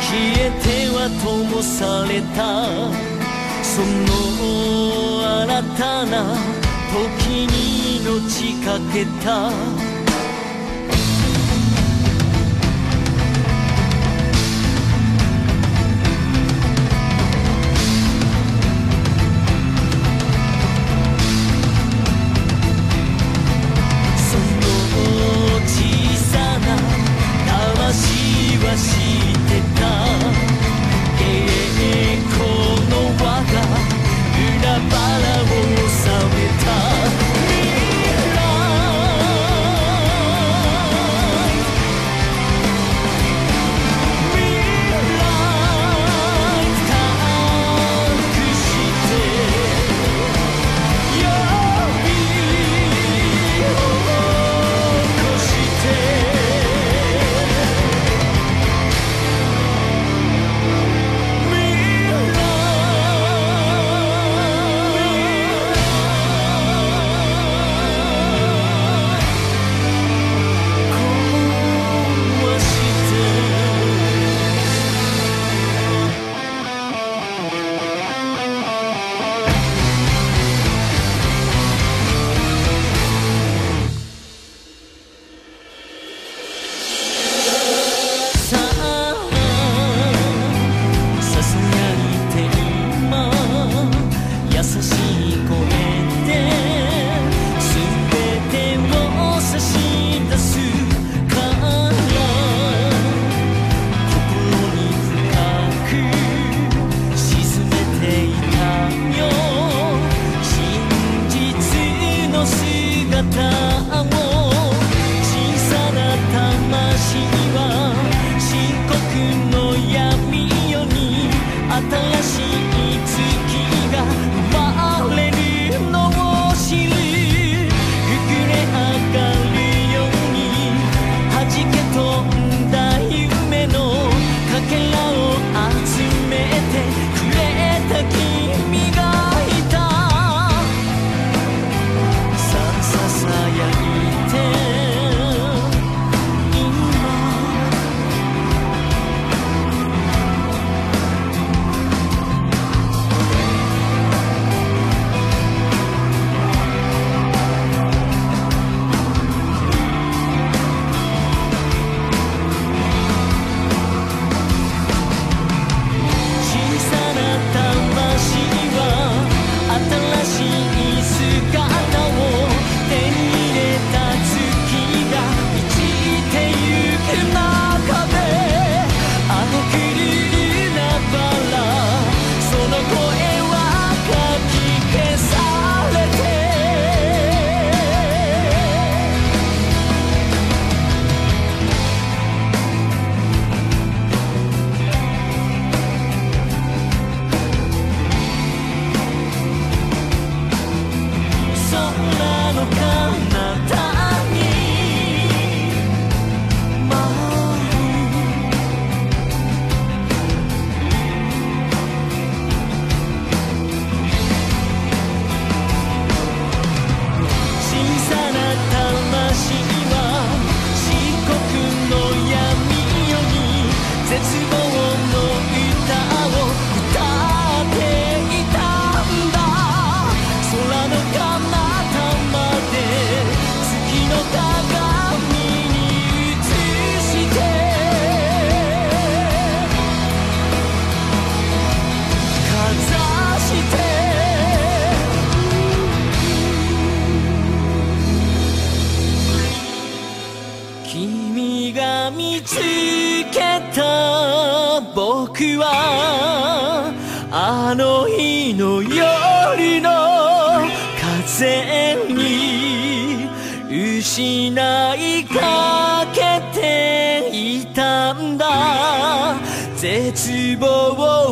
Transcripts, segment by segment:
消えては灯された。その新たな時に命かけた。君が見つけた僕はあの日の夜の風に失いかけていたんだ。絶望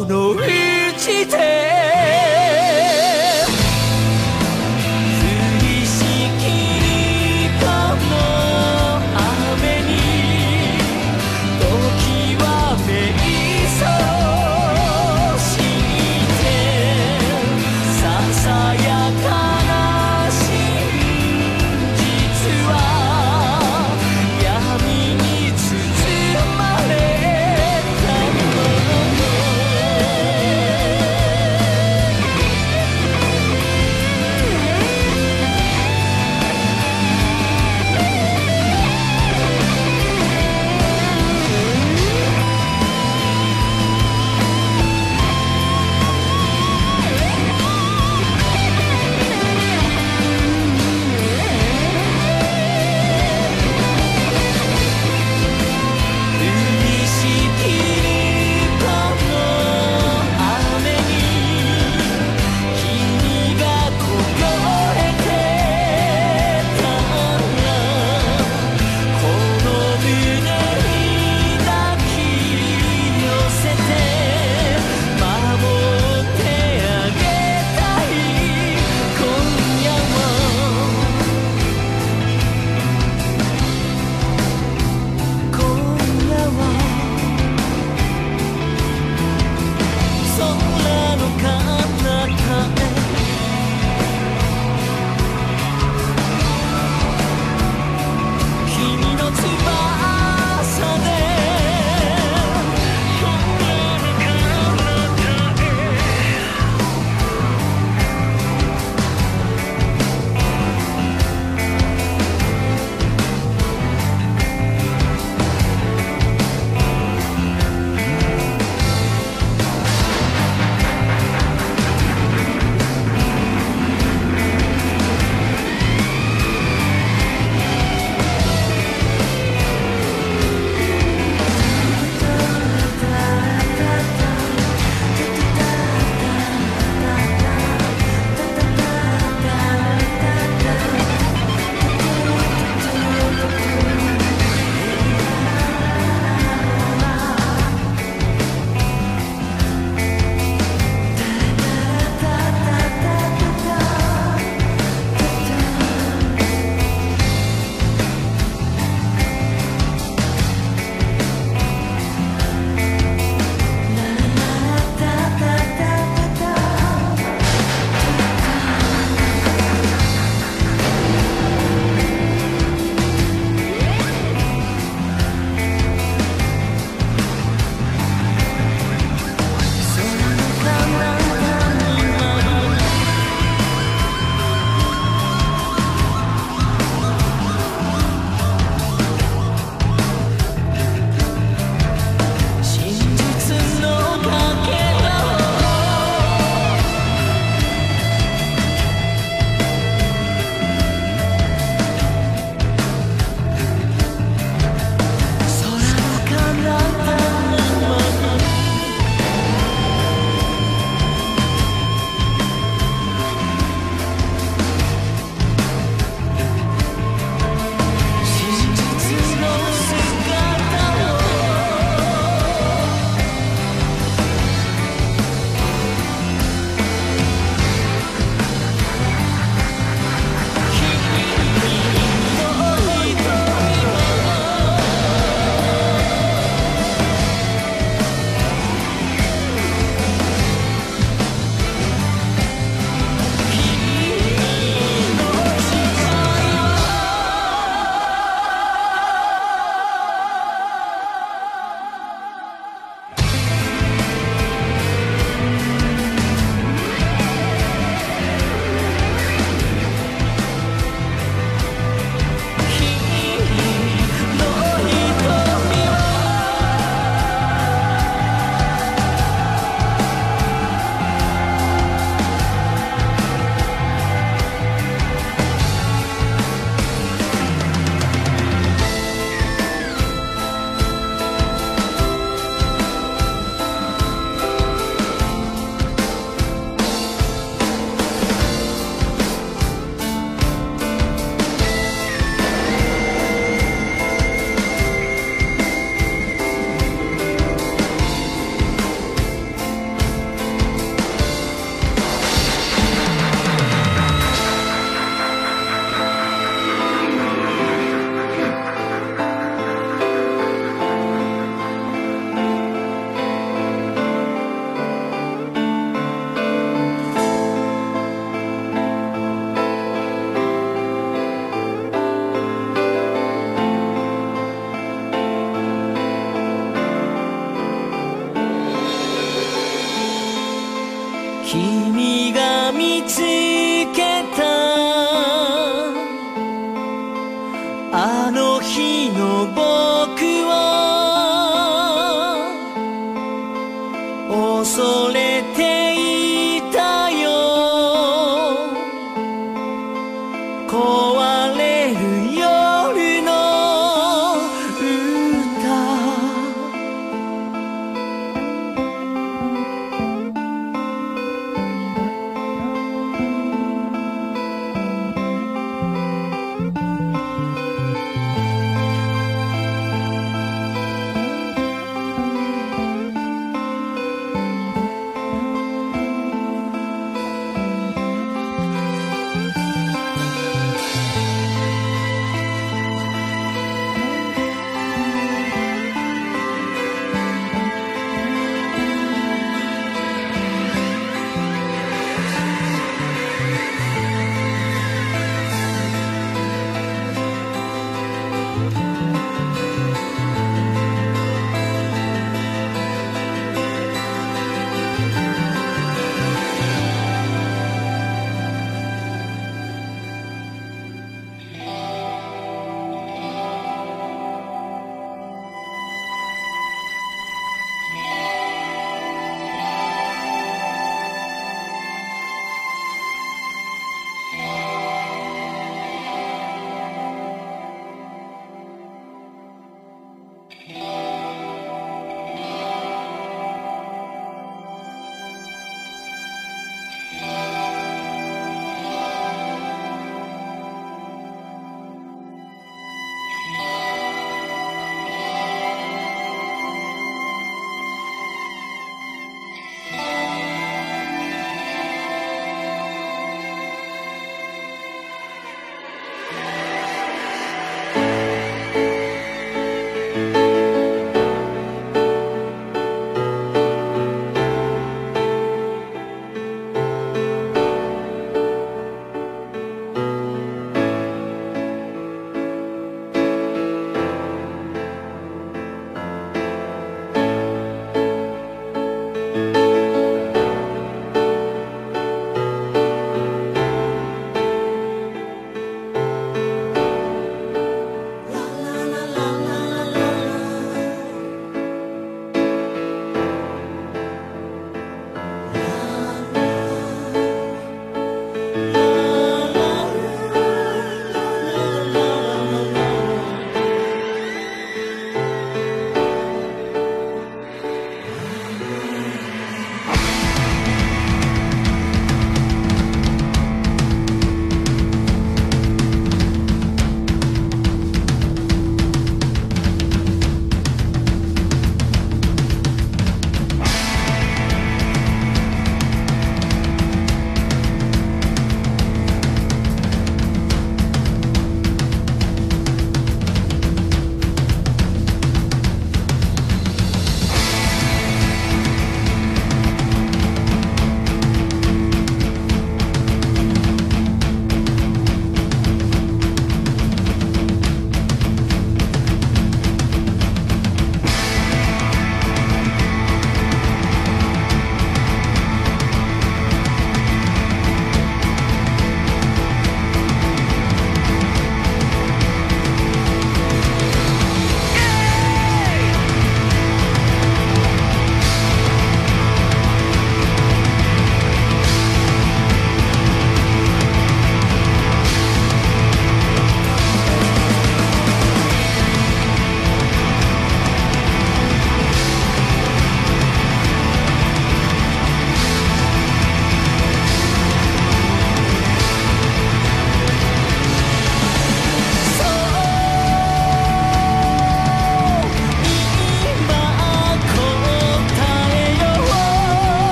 君が見つ